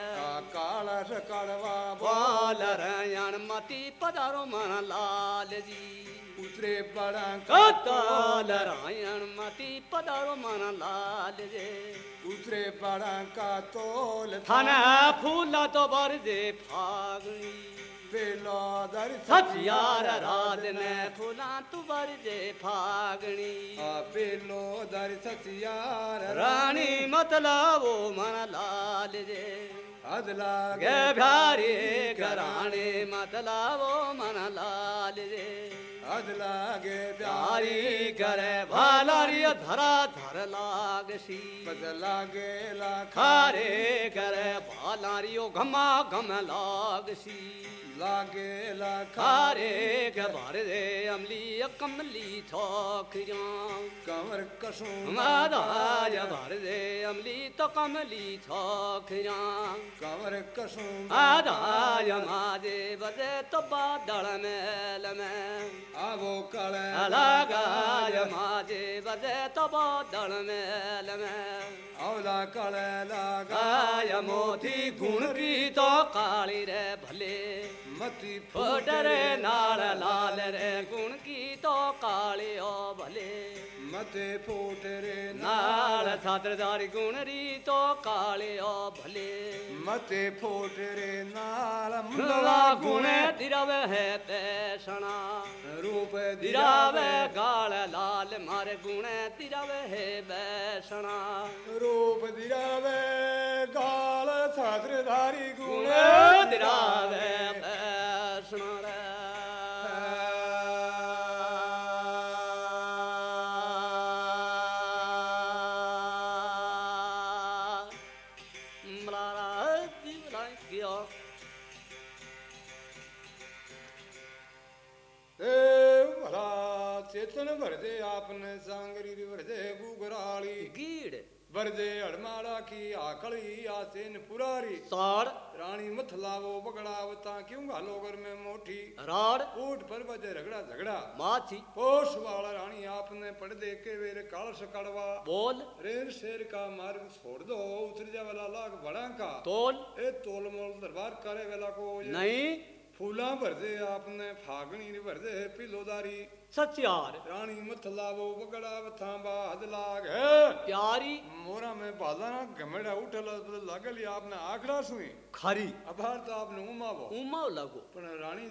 Speaker 2: काला सकड़वा
Speaker 1: बोल रयण मती पधारो मन लाल जी।
Speaker 2: उतरे बड़ा
Speaker 1: कताल रायण मती पधारो मन लाल जे।
Speaker 2: उतरे बड़ा का तोल
Speaker 1: थाने फूला तो बरजे फागणी।
Speaker 2: बेलो दर
Speaker 1: सचियार राज ने फूला तू बरजे फागणी।
Speaker 2: बेलो दर सचियार
Speaker 1: रानी मतलब वो मन लाल जे।
Speaker 2: हद लागे
Speaker 1: गे प्यारे घराने मतलब वो मन लाल जे।
Speaker 2: हद लागे
Speaker 1: प्यारी करे भालारी धरा धर लागसी
Speaker 2: पद लागे ला
Speaker 1: खारे करे भालारियो घमा घम लागसी
Speaker 2: लागे ला
Speaker 1: खारे दे अमली कमली छोखरिया
Speaker 2: कंवर कसू
Speaker 1: मादाज भर दे अमली तो कमली छोखरिया
Speaker 2: कंवर कसू
Speaker 1: आदाज माजे बजे तो बादल मेल में
Speaker 2: आवो कले
Speaker 1: लगाज माजे बजे तो बादल मेल में
Speaker 2: औला कले लागा।
Speaker 1: गाय मोती गुण की तो काली रे भले।
Speaker 2: मती
Speaker 1: फोटरे नाल लाल रे गुण की तो काली ओ भले
Speaker 2: मते फूट रे
Speaker 1: नाल छात्रदारी गुण री तो काले ओ भले
Speaker 2: मते फूट रे नाल
Speaker 1: मुंडला गुण दिरावे है पैसना
Speaker 2: रूप
Speaker 1: दिरावे गाल लाल मारे गुण दिरावे है बैसना
Speaker 2: रूप भरदे हड़माड़ा की आकड़ी आसेन पुरारी
Speaker 1: साड़
Speaker 2: रानी मत लावो बगड़ावता क्यों घालो घर में मोटी
Speaker 1: राड़
Speaker 2: ऊट पर बजे रगड़ा झगड़ा
Speaker 1: माछी
Speaker 2: पोष वाला रानी आपने पढ़ दे के वेर कालस कड़वा
Speaker 1: बोल
Speaker 2: रेर शेर का मार्ग छोड़ दो उतर जा वाला लाग बड़ा का
Speaker 1: तोल
Speaker 2: ए तोल मोल दरबार करे वेला को ये
Speaker 1: नहीं
Speaker 2: फूला भर दे आपने फागणी भर दे पिलोदारी
Speaker 1: सचियार
Speaker 2: रानी मत लावो बगड़ा वथा बाद लाग है
Speaker 1: प्यारी
Speaker 2: मोरा में बालाना घमेड़ा उठल लागल आपने आखड़ा सुई
Speaker 1: खरी
Speaker 2: अभार तो आपने उमावो
Speaker 1: उमा लगो
Speaker 2: पण रानी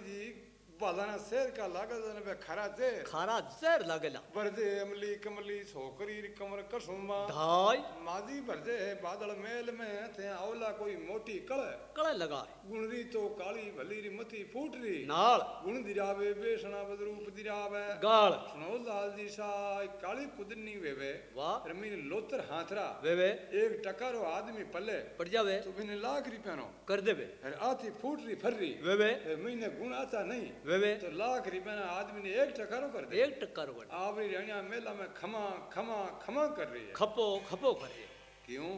Speaker 2: जी बालाना शेर का लागल ने बे खरा जे
Speaker 1: खारा जर लगला।
Speaker 2: भरदे अमली कमली छोकरी कमर कसुमा
Speaker 1: धाय।
Speaker 2: माजी भरदे बादल मेल में थे औला कोई मोटी कळ
Speaker 1: कड़े लगाए
Speaker 2: गुणरी तो काली भली री मथी फूट री
Speaker 1: नाल।
Speaker 2: गुण दिरावे बेसना बदरूप दिरावे
Speaker 1: गाल।
Speaker 2: सुनो लाल जी साई काली कुदनी वेवे।
Speaker 1: वाह।
Speaker 2: रमीन लोतर हाथरा।
Speaker 1: वे वे
Speaker 2: एक टकारो आदमी पल्ले।
Speaker 1: पड़ जावे।
Speaker 2: तो बिन लाख री पहनो
Speaker 1: कर देवे।
Speaker 2: अरे आती फूट री फर री
Speaker 1: वे वे
Speaker 2: महीने गुण आता नहीं।
Speaker 1: वे वे
Speaker 2: तो लाख री पहना आदमी ने एक टकारो कर दे
Speaker 1: एक टक्कर वन
Speaker 2: आवरी रणिया मेला में खमा खमा खमा कर रही है।
Speaker 1: खपो खपो करे
Speaker 2: क्यों?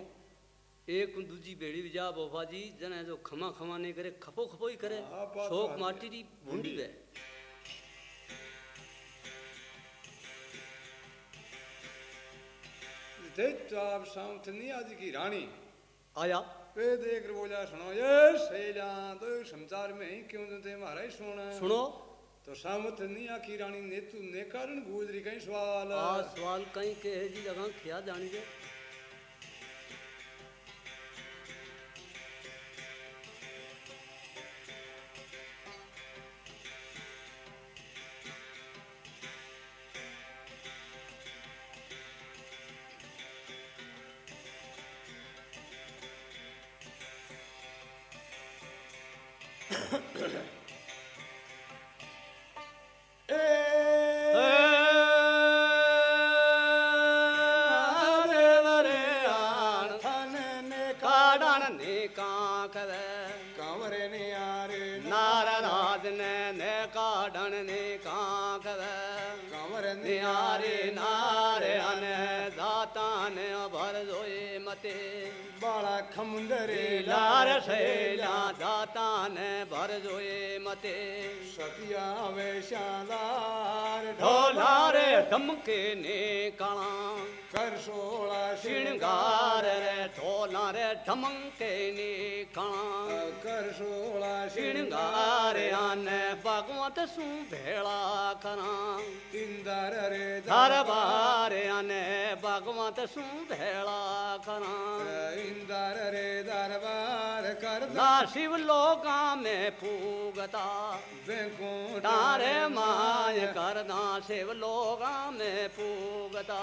Speaker 1: एक दूजी बेड़ी जा बाबा जी जने जो खमा खमा नहीं करे खपो खपो ही करे।
Speaker 2: हाँ, तो
Speaker 1: शोक माटी री भूंडी वे
Speaker 2: थे तो आप साउथ नहीं आदि की रानी?
Speaker 1: आया।
Speaker 2: वे देख रे बोला सुनो ये सैला तो संसार में ही क्यों देते महाराज सुना
Speaker 1: सुनो
Speaker 2: तो सामत नहीं आखी रानी ने तू ने कारण गुजरी कहीं सवाल
Speaker 1: आ सवाल कहीं के जी जगह किया जानी जे તે
Speaker 2: બાળા ખમુંદરે
Speaker 1: લાર શૈલા દાતાને ભરજોએ મતે.
Speaker 2: સતિયા આવે શાલાર
Speaker 1: ઢોલારે ધમકે ને કાળા सोला श्रृंगार रे ढोला
Speaker 2: रे ढमंके ने कणा
Speaker 1: कर सोला श्रृंगार आने भगवत
Speaker 2: सु
Speaker 1: भेड़ा करा इंदर रे दरबार आने भगवत
Speaker 2: सु भेड़ा करा
Speaker 1: इंदर रे दरबार कर शिव
Speaker 2: लोका
Speaker 1: में पूगता तारे माय करदा शिव लोका
Speaker 2: में पूगता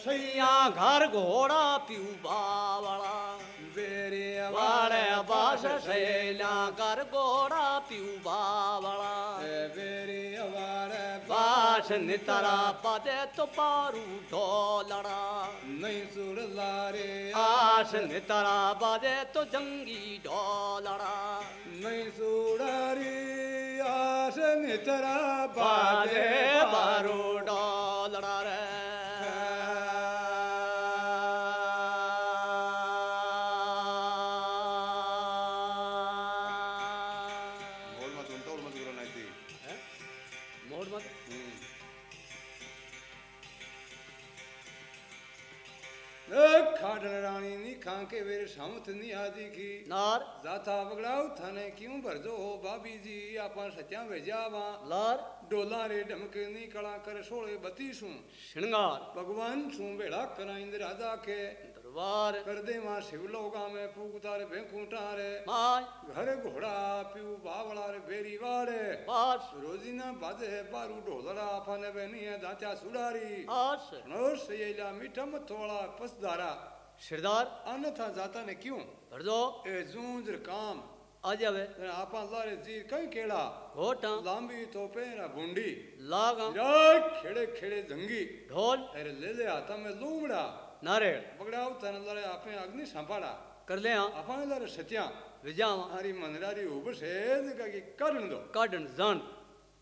Speaker 1: सैया घर घोड़ा पियूबा वाला बेरे
Speaker 2: वाले बास सैया
Speaker 1: घर घोड़ा पियूबा वाला बेरे वाले
Speaker 2: बास नितरा पदे तो
Speaker 1: पारू
Speaker 2: ढोलड़ा।
Speaker 1: नहीं सुर लारे
Speaker 3: आस नितरा पदे तो जंगी
Speaker 1: ढोलड़ा।
Speaker 2: नहीं सुड़ारी आस नितरा पदे पारू लार जाता बगड़ाऊ
Speaker 1: थाने
Speaker 2: क्यों भर जो हो भाभी जी आप आपन सत्या भेजावा
Speaker 1: लार
Speaker 2: डोला रे ढमकनी कला कर सोले बती सु श्रृंगार
Speaker 1: भगवान
Speaker 2: सु बेड़ा करा इंद्र राजा के दरबार
Speaker 1: कर
Speaker 2: दे माँ शिव शिवलोगा में पूगतार भेंकूटा
Speaker 1: रे
Speaker 2: माय घर घोड़ा पीऊ बावला रे बेरी
Speaker 1: वाले
Speaker 2: रोजी ना बाजे है बारू ढोलरा आपने बेनी
Speaker 1: दाचा
Speaker 2: सुडारी आस नोस येला मिठम
Speaker 1: थोड़ा
Speaker 2: पसदारा सरदार आने था
Speaker 1: जाता
Speaker 2: ने क्यों भर
Speaker 1: दो ए
Speaker 2: जूंजर काम आ जावे आपा लारे
Speaker 1: जी
Speaker 2: कई केड़ा घोटा लांबी
Speaker 1: तोपे
Speaker 2: रा भूंडी लागा खेड़े
Speaker 1: खेड़े
Speaker 2: जंगी ढोल अरे ले ले हाथा
Speaker 1: में
Speaker 2: लूमड़ा नारे पकड़ा तन लारे आपे
Speaker 1: अग्नि संभाड़ा कर
Speaker 2: ले आपा लारे
Speaker 1: सत्या
Speaker 2: विजावा हरी मंदरारी ऊपर से की काटन दो
Speaker 1: काटन जान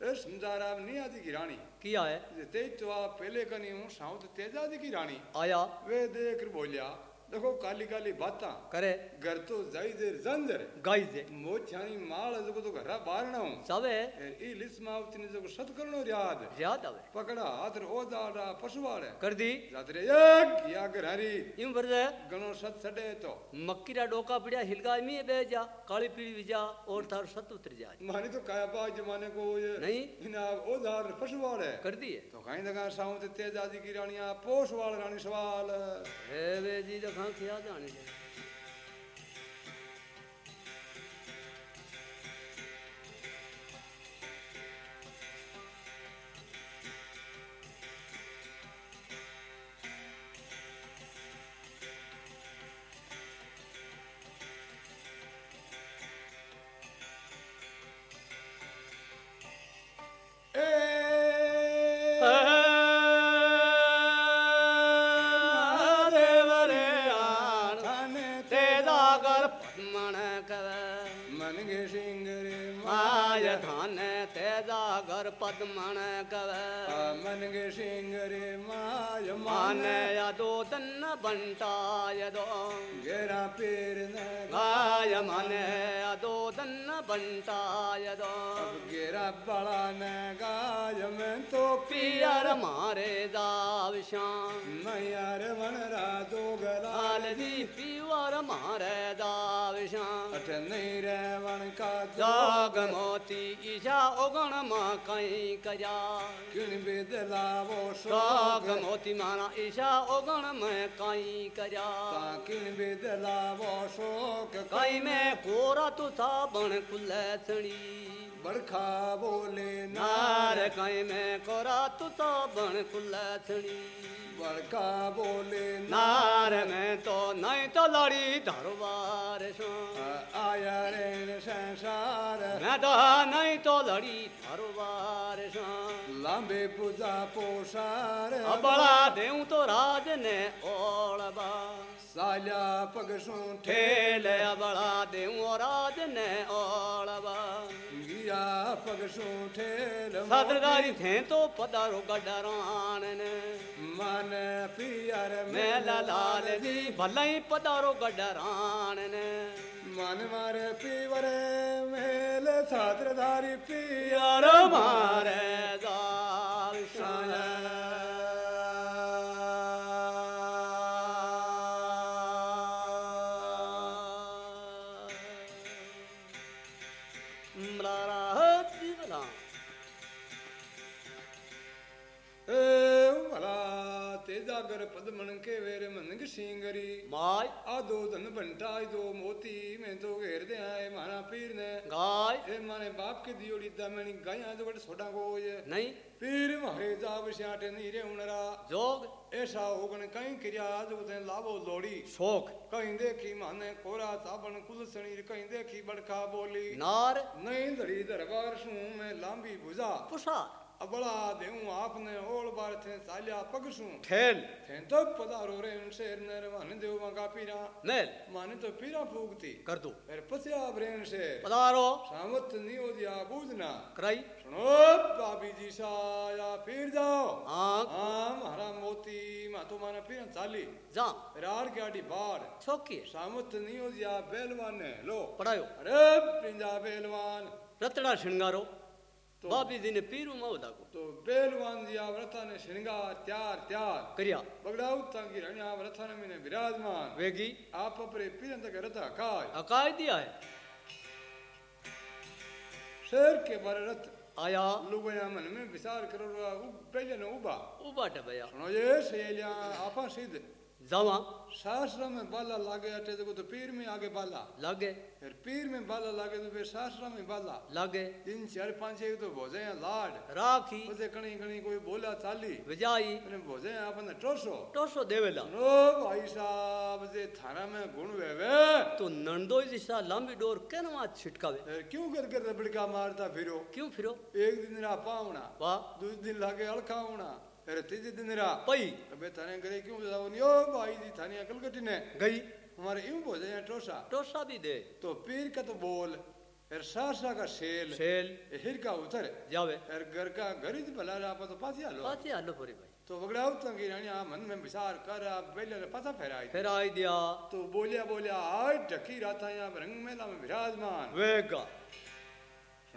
Speaker 2: ए समझारा नहीं आदि की रानी
Speaker 1: किया है
Speaker 2: ते तो पहले कनी हूँ साउथ तेजादी की रानी
Speaker 1: आया
Speaker 2: वे देख बोलिया देखो काली काली बाता।
Speaker 1: करे।
Speaker 2: घर तो जाई देर जंजर
Speaker 1: गाई जे
Speaker 2: मोछानी माल जो तो घरा बारणा हूँ।
Speaker 1: सवे
Speaker 2: ई लिस मावती ने जो सत करनो याद।
Speaker 1: याद आवे।
Speaker 2: पकड़ा हाथ रे ओ दाड़ा पशुवाड़े
Speaker 1: कर दी।
Speaker 2: जातरे एक या घरारी
Speaker 1: यूँ भर दे
Speaker 2: गणो सत सडे तो।
Speaker 1: मक्कीरा डोका पड़िया हिलगा में बे जा। काली पीली विजा और थार सत उतर जा।
Speaker 2: मानी तो काया बा जमाने को ये
Speaker 1: नहीं।
Speaker 2: इना ओ दाड़ पशुवाड़े
Speaker 1: कर दिए
Speaker 2: तो कहीं दगा साउथ तेजादी की रानिया पोष वाल रानी सवाल।
Speaker 1: हे वे जी तो खां खिया दन्न बंटा यदो
Speaker 2: गेरा पेर न
Speaker 1: गाय मन यदो दन्न बंटा यदो
Speaker 2: गेरा बड़ा न गाय में अठ नहीं रे वन का
Speaker 1: जाग मोती ईशा ओगण मा कई कया
Speaker 2: किन बेदला वो
Speaker 1: जाग मोती माना ईशा ओगण में कई कया
Speaker 2: किन बेदला वो शोक?
Speaker 1: कई में कोरा तू था बण कुल्ले छड़ी
Speaker 2: बड़खा बोले
Speaker 1: नार कई में कोरा तू था बण कुल्ले छड़ी
Speaker 2: बड़का बोले
Speaker 1: नार में तो नहीं तो लड़ी धरवार सो
Speaker 2: रे संसार
Speaker 1: तो नहीं तो लड़ी धरवार सो
Speaker 2: लांबे पूजा पोसार
Speaker 1: अबड़ा देऊं तो राज ने ओळबा
Speaker 2: साल्या पगसू
Speaker 1: ठेल अबड़ा देऊं राज ने ओळबा
Speaker 2: गिया पगसू ठेल
Speaker 1: सदरदारी थे तो पदारो गडरान ने
Speaker 2: मन पियर
Speaker 1: मेला लाल जी भलाई पधारो गडरान ने
Speaker 2: मन मारे पीवरे मेल छात्रधारी पियर
Speaker 1: यार मारे दाल
Speaker 2: सिंगरी।
Speaker 1: माय
Speaker 2: आ दो धन बंटा दो मोती मैं तो घेर दे आए मारा पीर ने।
Speaker 1: गाय।
Speaker 2: ए माने बाप के दियोड़ी दमनी गाया जो बड़ छोटा को ये
Speaker 1: नहीं।
Speaker 2: पीर मारे जाब श्याटे नहीं रे उनरा।
Speaker 1: जोग।
Speaker 2: ऐसा होगन कहीं क्रिया जो ते लावो लोड़ी।
Speaker 1: शोक।
Speaker 2: कहीं देखी माने कोरा साबन कुलसणी कहीं देखी बड़का बोली।
Speaker 1: नार।
Speaker 2: नहीं धड़ी दरबार सू मैं लांबी भुजा।
Speaker 1: पुषा
Speaker 2: अबड़ा देऊं आपने ओल बार थे सालिया पगसू
Speaker 1: ठेल
Speaker 2: थे तो पधारो रे शेर नर वन देव मगा पीरा
Speaker 1: मेल
Speaker 2: माने तो पीरा फूकती
Speaker 1: कर दो
Speaker 2: फिर पसिया ब्रेन से
Speaker 1: पधारो
Speaker 2: सामत नहीं हो दिया बूझना
Speaker 1: कराई
Speaker 2: सुनो बाबी जी साया फिर जाओ
Speaker 1: आँख
Speaker 2: हाँ महारा मोती मा तो माने पीरा चाली
Speaker 1: जा
Speaker 2: रार गाड़ी बाढ़
Speaker 1: छोकी
Speaker 2: सामत नहीं हो दिया बेलवान ने तो-
Speaker 1: बाबी जी ने पीरू मवदा को
Speaker 2: तो बेलवान दिया व्रता ने श्रृंगार त्यार त्यार।
Speaker 1: करिया।
Speaker 2: बगड़ाऊ तांगी रण्या व्रता ने मैंने विराजमान।
Speaker 1: वेगी।
Speaker 2: आप अपने पीरन तक रथा काय
Speaker 1: अकाय दिया है
Speaker 2: शेर के बारे रथ।
Speaker 1: आया।
Speaker 2: लुगया मन में विचार करो पहले ने उबा।
Speaker 1: उबा टबया
Speaker 2: सुनो ये सहेलिया आपा सिद्ध।
Speaker 1: जावा
Speaker 2: सासरा में बाला लागे अटे देखो तो पीर में आगे बाला।
Speaker 1: लागे।
Speaker 2: फिर पीर में बाला लागे तो फिर सासरा में बाला।
Speaker 1: लागे।
Speaker 2: तीन चार पाँच एक तो भोजे लाड।
Speaker 1: राखी।
Speaker 2: उसे कणी कणी कोई बोला चाली।
Speaker 1: विजाई।
Speaker 2: अने भोजे अपन टोसो।
Speaker 1: टोसो देवेला।
Speaker 2: नो भाई साहब जे थाना में गुण वेवे।
Speaker 1: तो नंदो जिसा लंबी डोर केनवा छिटकावे?
Speaker 2: क्यों कर कर रबड़का मारता फिरो?
Speaker 1: क्यों फिरो?
Speaker 2: एक दिन रा पावना
Speaker 1: वाह।
Speaker 2: दूसरे दिन लागे अड़खावना अरे तीसरे दिन रा
Speaker 1: पई
Speaker 2: अबे थाने करे क्यों जाओ नियो भाई जी थाने अकल कटी ने
Speaker 1: गई
Speaker 2: हमारे यूँ भोजे हैं टोसा
Speaker 1: टोसा भी दे
Speaker 2: तो पीर का तो बोल फिर सासा का शेल
Speaker 1: सेल
Speaker 2: हिर का उतर
Speaker 1: जावे
Speaker 2: फिर घर का गरीब भला रहा तो पासी आलो
Speaker 1: पाचे आलो पूरी भाई
Speaker 2: तो वगड़ा उतंगी रानी आ मन में विचार कर आप पहले ने पासा फेराई
Speaker 1: फिर आई दिया
Speaker 2: तो बोलिया बोलिया आज ढकी राता यहाँ रंग मेला में विराजमान
Speaker 1: वेगा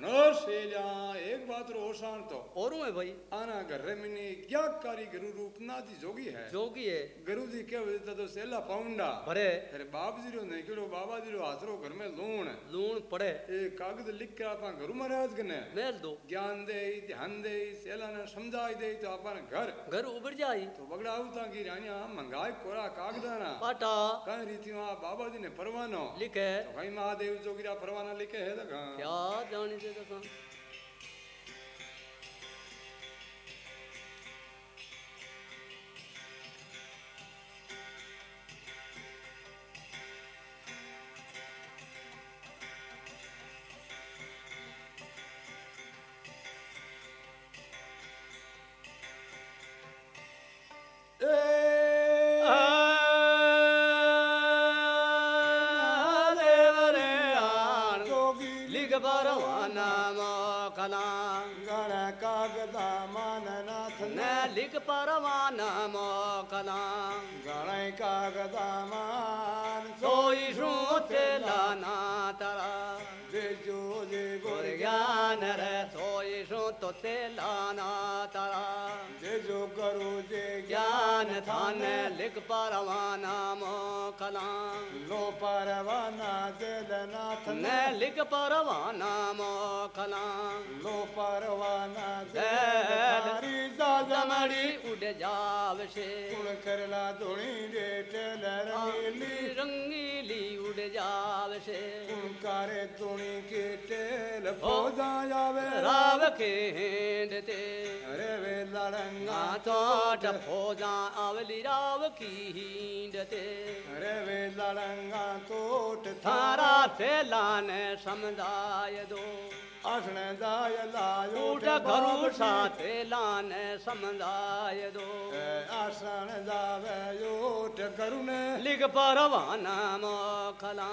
Speaker 2: एक बात रो शान तो
Speaker 1: और में भाई?
Speaker 2: आना घर मिनी क्या कारी गुरु रूपना जी जोगी है?
Speaker 1: जोगी है।
Speaker 2: गुरु जी के वजह तो सेला पाउंडा
Speaker 1: भरे।
Speaker 2: अरे बाप जी रो नहीं किड़ो बाबा जी रो हाथरो घर में लूण।
Speaker 1: लूण पड़े।
Speaker 2: ए कागज़ लिख कर आपा गुरु महाराज कने
Speaker 1: मेल दो।
Speaker 2: ज्ञान दे ध्यान दे सेला ने समझाई दे तो अपन घर।
Speaker 1: घर उबर जाई।
Speaker 2: तो बगड़ा उता की रानिया मंगाई कोरा कागदाना
Speaker 1: पाटा।
Speaker 2: कहीं रीतियों बाबा जी ने परवानो
Speaker 1: लिखे।
Speaker 2: तो कहीं महादेव जोगिरा परवाना लिखे है तो
Speaker 1: क्या जाने से परवाना मोकला
Speaker 2: गण कागदा माननाथ
Speaker 1: न। लिख परवाना मोकला
Speaker 2: गण कागदा मान।
Speaker 1: सोई शू तेलाना तरा।
Speaker 2: जे जो जे
Speaker 1: गुर ज्ञान रे सोई शू तो तेलाना तरा।
Speaker 2: जे करो जे
Speaker 1: ज्ञान थान। लिख परवाना मोकला।
Speaker 2: लो परवाना जलनाथ
Speaker 1: न। लिख परवाना मोकला।
Speaker 2: लो परवाना
Speaker 1: जल
Speaker 2: जलनारी दादा
Speaker 1: उड़ जावशे।
Speaker 2: गुण करला धुणी रे टेलर नीली
Speaker 1: रंगीली उड़ जावशे।
Speaker 2: गुण करे धुणी के टेल फौजा जावे।
Speaker 1: राव के हेंडते।
Speaker 2: अरे रवे लड़ंगा
Speaker 1: चोट फोजा अवली राव
Speaker 2: कींदे रवे लड़ंगा चोट
Speaker 1: थारा थेल
Speaker 2: આસણે દાય લાયો ઊઠ
Speaker 1: ઘરુ
Speaker 2: સાથે
Speaker 1: લાને સમદાય દો આસણ
Speaker 2: દાવે ઊઠ ઘરુને લિગ પરવાના
Speaker 1: મોખલા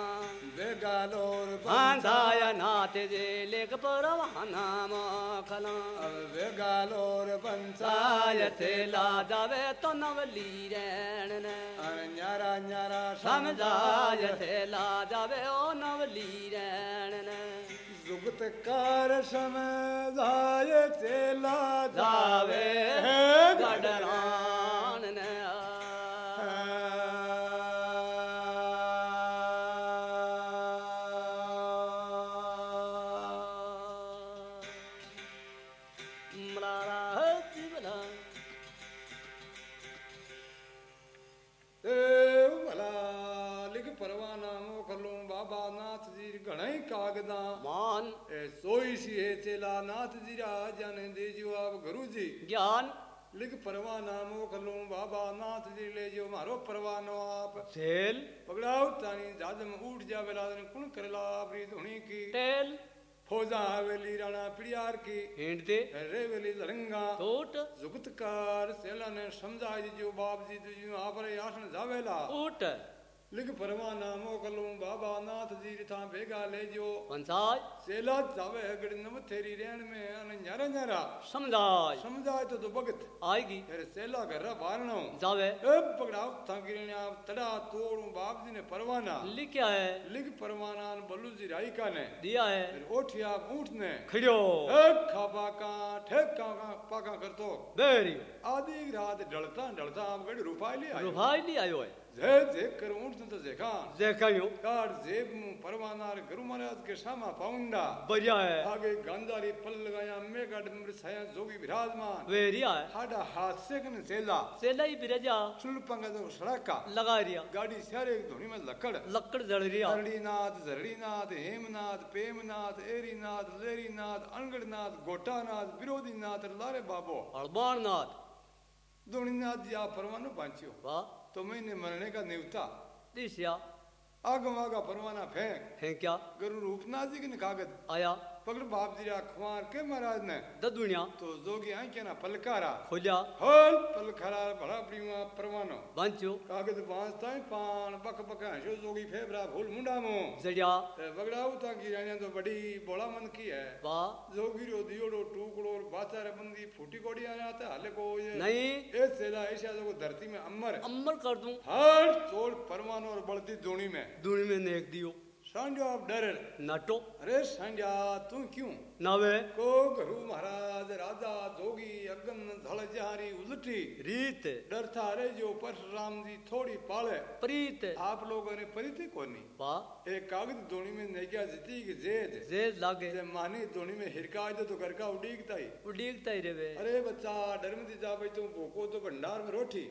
Speaker 1: ભેગા લોર
Speaker 2: બાંધાય
Speaker 1: નાથ જે લિગ પરવાના મોખલા ભેગા
Speaker 2: લોર પંચાય
Speaker 1: થેલા દાવે તો નવલી રેણ ને અણ્યારા
Speaker 2: ન્યારા સમજાય
Speaker 1: થેલા દાવે ઓ નવલી રેણ नवली रहन ने
Speaker 2: जुगत कार समझाय चेला
Speaker 1: जावे
Speaker 2: जावे चेला नाथ जीरा
Speaker 1: जन
Speaker 2: दे जो आप गुरु जी। ज्ञान। लिख परवाना मोख
Speaker 1: लो
Speaker 2: बाबा नाथ जी ले जो मारो परवानो आप। सेल
Speaker 1: पगड़ाओ
Speaker 2: तानी जाजम उठ जावे लादन कुण करला आपरी धुनी की।
Speaker 1: टेल
Speaker 2: फौजा हवेली राणा पिड़ियार की।
Speaker 1: हिंडते
Speaker 2: रे वेली लरंगा।
Speaker 1: टोट
Speaker 2: जुगतकार सेला ने समझाई जो बाप जी जो आप रे आसन जावेला।
Speaker 1: उठ
Speaker 2: लिख परमा परवाना मोकलूं बाबा नाथ जी था भेगा ले जो
Speaker 1: पंचाय
Speaker 2: सेला जावे अगड़ नम तेरी रेण में अन न्यारा न्यारा
Speaker 1: समझाय
Speaker 2: समझाए तो तो भगत
Speaker 1: आएगी
Speaker 2: फिर सेला घर बारणो
Speaker 1: जावे
Speaker 2: ए पकड़ाओ थांगिरी ने आप तड़ा तोड़ू बाप जी ने परवाना
Speaker 1: लिखा है
Speaker 2: लिख परवाना बल्लू जी राइका ने
Speaker 1: दिया है
Speaker 2: फिर ओठिया ऊँट ने
Speaker 1: खड़ियो
Speaker 2: ए खाबा का ठेका का पाका करतो
Speaker 1: बेरी
Speaker 2: आधी रात डलता डलता आप गड़ रुपाई ले आयो
Speaker 1: रुभाई ली आयो है
Speaker 2: जे कर ऊँट तो जेखा
Speaker 1: देखियो
Speaker 2: काट जेब मु परवानार गुरु महाराज के सामा पाउंडा
Speaker 1: बढ़िया है।
Speaker 2: आगे गांधारी पल लगाया मैं गाड में छाया जोगी विराजमान।
Speaker 1: वेरिया है।
Speaker 2: हाडा हाथ से कन सेला।
Speaker 1: सेला ही बिरजा।
Speaker 2: सुल पंगा तो सड़का।
Speaker 1: लगा रिया।
Speaker 2: गाड़ी सारे धोनी में लकड़।
Speaker 1: लकड़ जड़ रिया।
Speaker 2: हरड़ीनाथ झरड़ीनाथ हेमनाथ पेमनाथ एरीनाथ लेरीनाथ अनगढ़नाथ गोटानाथ विरोधीनाथ लारे बाबो।
Speaker 1: हड़बाण नाथ
Speaker 2: धोनीनाथ आप परवानो पांचियो
Speaker 1: वाह।
Speaker 2: तो मैंने मरने का नेवता
Speaker 1: दिशा
Speaker 2: आगम आगा परवाना फेंक।
Speaker 1: फेंक क्या
Speaker 2: गुरु रूपनाथ जी के कागज़
Speaker 1: आया।
Speaker 2: पकड़ बाप जी रा खुमार के महाराज ने
Speaker 1: ददुनिया
Speaker 2: तो जोगी आई क्या ना पलकारा
Speaker 1: खोजा
Speaker 2: होल पलकारा बड़ा प्रियुआ परवानो।
Speaker 1: बांचो।
Speaker 2: कागज़ बांसता है पान बक बक हंसो जोगी फेबरा भूल मुंडा मो।
Speaker 1: जड़िया।
Speaker 2: ते बगड़ाऊ ता की रानिया तो बड़ी बोला मन की है।
Speaker 1: वाह।
Speaker 2: जोगी रो दियोड़ो टुकड़ो बाचा रे बंदी फूटी कोड़ी आ जाता हाले को ये।
Speaker 1: नहीं।
Speaker 2: ए सेला ऐसा जो धरती में अमर।
Speaker 1: अमल कर दूँ।
Speaker 2: हर चोल परवानो और बलती दोनी में।
Speaker 1: दूनी में नेक दियो।
Speaker 2: सांडियो आप डर
Speaker 1: नाटो
Speaker 2: अरे सांडिया तू क्यों
Speaker 1: नावे
Speaker 2: को गुरु महाराज राजा जोगी अगन धड़ जारी उलटी
Speaker 1: रीत
Speaker 2: डर था रे जो परशुराम जी थोड़ी पाले
Speaker 1: प्रीत
Speaker 2: आप लोगों ने परिते कोनी
Speaker 1: वाह
Speaker 2: एक कागज़ दोनी में नेकिया जीती की जेज
Speaker 1: जेज लागे
Speaker 2: जे मानी दोनी में हिरका दे तो घर का उड़ीकता ही
Speaker 1: उड़ीकता ही रेवे
Speaker 2: अरे बच्चा डर में जा भाई तू भूखो तो भंडार में रोटी